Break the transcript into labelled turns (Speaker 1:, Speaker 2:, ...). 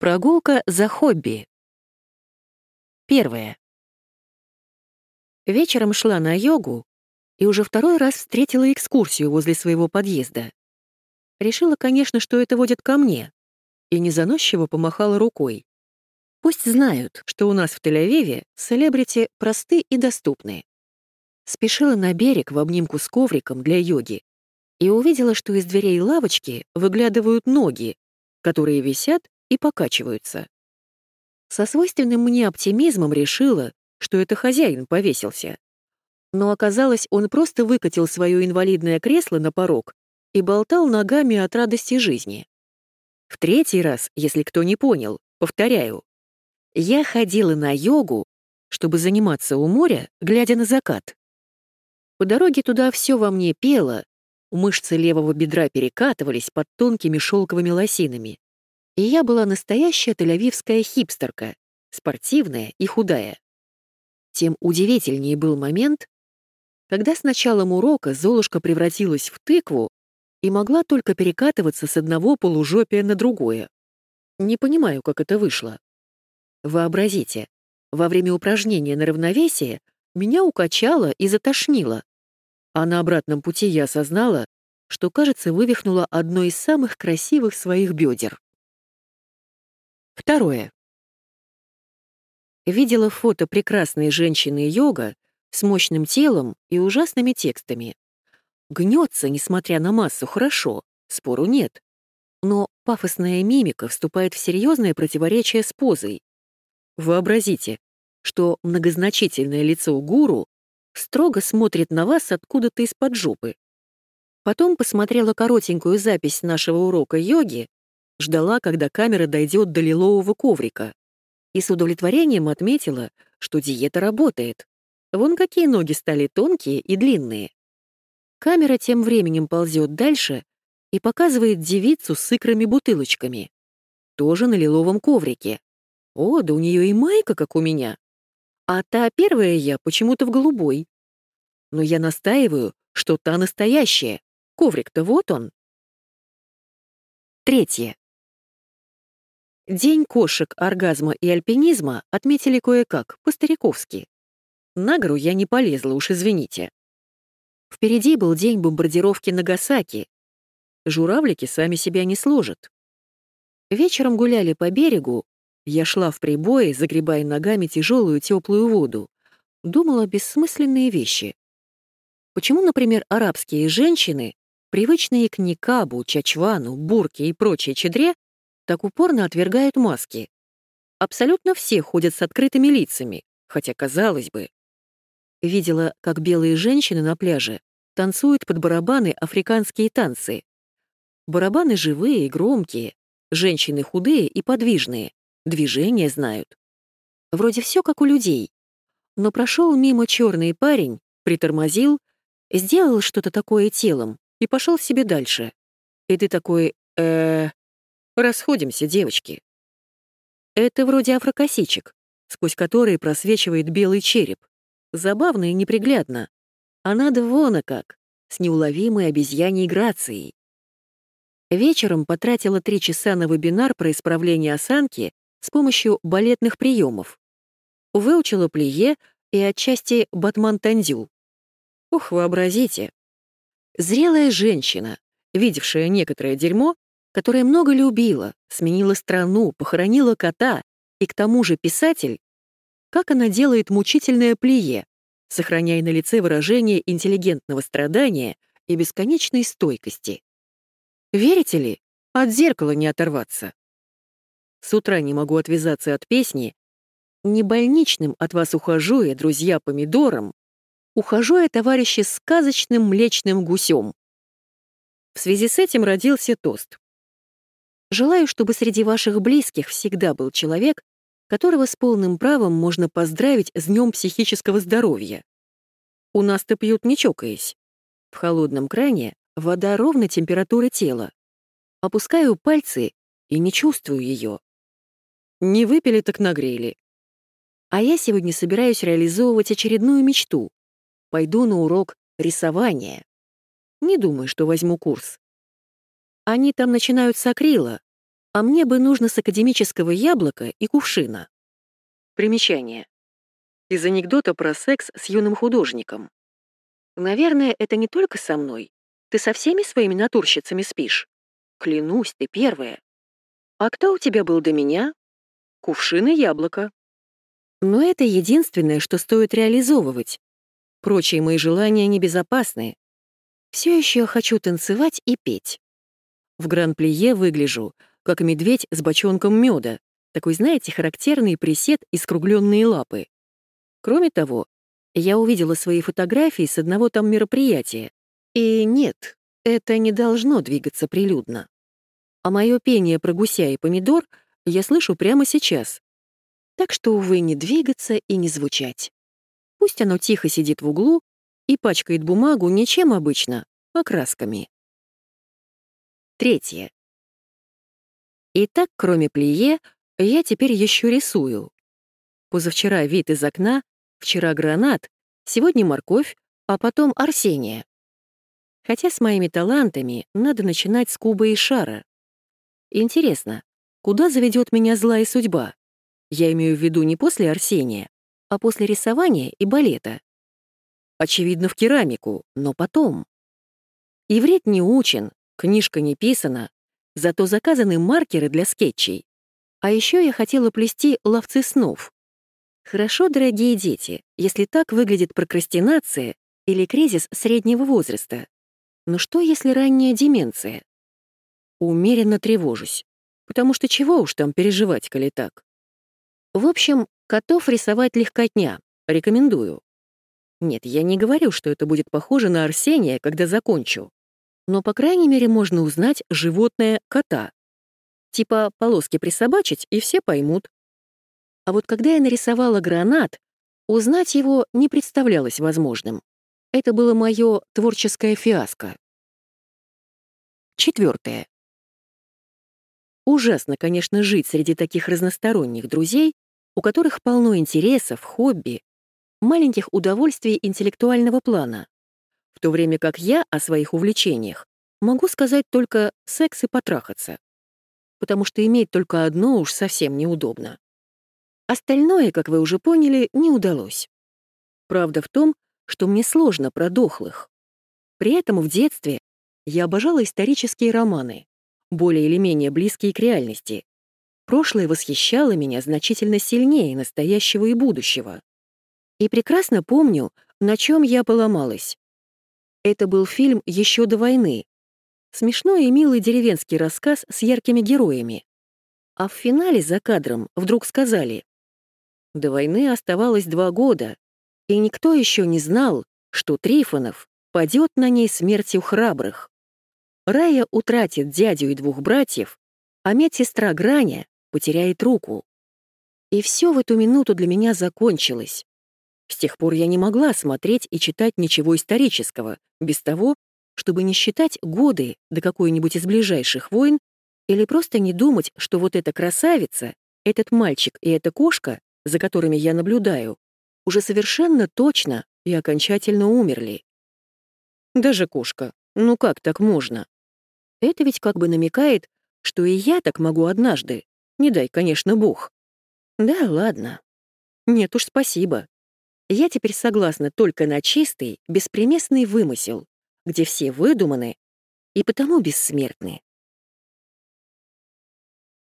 Speaker 1: Прогулка за хобби. Первое. Вечером шла на йогу и уже второй раз встретила экскурсию возле своего подъезда. Решила, конечно, что это водит ко мне, и незаносчиво помахала рукой. Пусть знают, что у нас в Тель-Авиве селебрити просты и доступны. Спешила на берег в обнимку с ковриком для йоги и увидела, что из дверей лавочки выглядывают ноги, которые висят и покачиваются. Со свойственным мне оптимизмом решила, что это хозяин повесился. Но оказалось, он просто выкатил свое инвалидное кресло на порог и болтал ногами от радости жизни. В третий раз, если кто не понял, повторяю. Я ходила на йогу, чтобы заниматься у моря, глядя на закат. По дороге туда все во мне пело, мышцы левого бедра перекатывались под тонкими шелковыми лосинами. И я была настоящая тель хипстерка, спортивная и худая. Тем удивительнее был момент, когда с началом урока Золушка превратилась в тыкву и могла только перекатываться с одного полужопия на другое. Не понимаю, как это вышло. Вообразите, во время упражнения на равновесие меня укачало и затошнило, а на обратном пути я осознала, что, кажется, вывихнула одно из самых красивых своих бедер. Второе. Видела фото прекрасной женщины-йога с мощным телом и ужасными текстами. Гнется, несмотря на массу, хорошо, спору нет. Но пафосная мимика вступает в серьезное противоречие с позой. Вообразите, что многозначительное лицо гуру строго смотрит на вас откуда-то из-под жопы. Потом посмотрела коротенькую запись нашего урока йоги, ждала, когда камера дойдет до лилового коврика, и с удовлетворением отметила, что диета работает. Вон какие ноги стали тонкие и длинные. Камера тем временем ползет дальше и показывает девицу с икрами-бутылочками. Тоже на лиловом коврике. О, да у нее и майка, как у меня. А та первая я почему-то в голубой. Но я настаиваю, что та настоящая. Коврик-то вот он. Третье. День кошек, оргазма и альпинизма отметили кое-как, по-стариковски. На гору я не полезла, уж извините. Впереди был день бомбардировки Нагасаки. Журавлики сами себя не сложат. Вечером гуляли по берегу, я шла в прибое, загребая ногами тяжелую теплую воду. Думала бессмысленные вещи. Почему, например, арабские женщины, привычные к никабу, чачвану, бурке и прочей чедре, так упорно отвергают маски? Абсолютно все ходят с открытыми лицами, хотя, казалось бы, Видела, как белые женщины на пляже танцуют под барабаны африканские танцы. Барабаны живые и громкие, женщины худые и подвижные, движения знают. Вроде все как у людей. Но прошел мимо черный парень, притормозил, сделал что-то такое телом и пошел себе дальше. И ты такой, э, расходимся, девочки. Это вроде афрокосичек, сквозь которые просвечивает белый череп. Забавно и неприглядно. А надо вон как, с неуловимой обезьяньей грацией. Вечером потратила три часа на вебинар про исправление осанки с помощью балетных приемов. Выучила плие и отчасти батман-тандю. Ух, вообразите. Зрелая женщина, видевшая некоторое дерьмо, которая много любила, сменила страну, похоронила кота, и к тому же писатель, как она делает мучительное плие, сохраняя на лице выражение интеллигентного страдания и бесконечной стойкости. Верите ли, от зеркала не оторваться. С утра не могу отвязаться от песни «Не больничным от вас ухожу я, друзья, помидором, ухожу я, товарищи, сказочным млечным гусем». В связи с этим родился тост. Желаю, чтобы среди ваших близких всегда был человек, которого с полным правом можно поздравить с Днем психического здоровья. У нас-то пьют не чокаясь. В холодном кране вода ровно температуры тела. Опускаю пальцы и не чувствую ее. Не выпили, так нагрели. А я сегодня собираюсь реализовывать очередную мечту. Пойду на урок рисования. Не думаю, что возьму курс. Они там начинают с акрила, а мне бы нужно с академического яблока и кувшина. Примечание. Из анекдота про секс с юным художником. Наверное, это не только со мной. Ты со всеми своими натурщицами спишь? Клянусь, ты первая. А кто у тебя был до меня? Кувшин и яблоко. Но это единственное, что стоит реализовывать. Прочие мои желания небезопасны. Все еще хочу танцевать и петь. В гран-плие выгляжу, как медведь с бочонком меда, такой, знаете, характерный присед и скругленные лапы. Кроме того, я увидела свои фотографии с одного там мероприятия. И нет, это не должно двигаться прилюдно. А мое пение про гуся и помидор я слышу прямо сейчас. Так что, увы, не двигаться и не звучать. Пусть оно тихо сидит в углу и пачкает бумагу ничем обычно, а красками. Третье. Итак, кроме плие, я теперь еще рисую. Позавчера вид из окна, вчера гранат, сегодня морковь, а потом Арсения. Хотя с моими талантами надо начинать с куба и шара. Интересно, куда заведет меня злая судьба? Я имею в виду не после Арсения, а после рисования и балета. Очевидно, в керамику, но потом. Иврит не учен, книжка не писана, зато заказаны маркеры для скетчей. А еще я хотела плести ловцы снов. Хорошо, дорогие дети, если так выглядит прокрастинация или кризис среднего возраста. Но что, если ранняя деменция? Умеренно тревожусь, потому что чего уж там переживать, коли так. В общем, котов рисовать легкотня, рекомендую. Нет, я не говорю, что это будет похоже на Арсения, когда закончу. Но, по крайней мере, можно узнать животное кота. Типа полоски присобачить, и все поймут. А вот когда я нарисовала гранат, узнать его не представлялось возможным. Это было мое творческое фиаско. Четвертое. Ужасно, конечно, жить среди таких разносторонних друзей, у которых полно интересов, хобби, маленьких удовольствий интеллектуального плана, в то время как я о своих увлечениях могу сказать только секс и потрахаться потому что иметь только одно уж совсем неудобно. Остальное, как вы уже поняли, не удалось. Правда в том, что мне сложно про дохлых. При этом в детстве я обожала исторические романы, более или менее близкие к реальности. Прошлое восхищало меня значительно сильнее настоящего и будущего. И прекрасно помню, на чем я поломалась. Это был фильм еще до войны, Смешной и милый деревенский рассказ с яркими героями. А в финале за кадром вдруг сказали, до войны оставалось два года, и никто еще не знал, что Трифонов падет на ней смертью храбрых. Рая утратит дядю и двух братьев, а медсестра Граня потеряет руку. И все в эту минуту для меня закончилось. С тех пор я не могла смотреть и читать ничего исторического, без того, чтобы не считать годы до какой-нибудь из ближайших войн или просто не думать, что вот эта красавица, этот мальчик и эта кошка, за которыми я наблюдаю, уже совершенно точно и окончательно умерли. Даже кошка. Ну как так можно? Это ведь как бы намекает, что и я так могу однажды. Не дай, конечно, Бог. Да, ладно. Нет уж, спасибо. Я теперь согласна только на чистый, беспримесный вымысел где все выдуманы и потому бессмертны.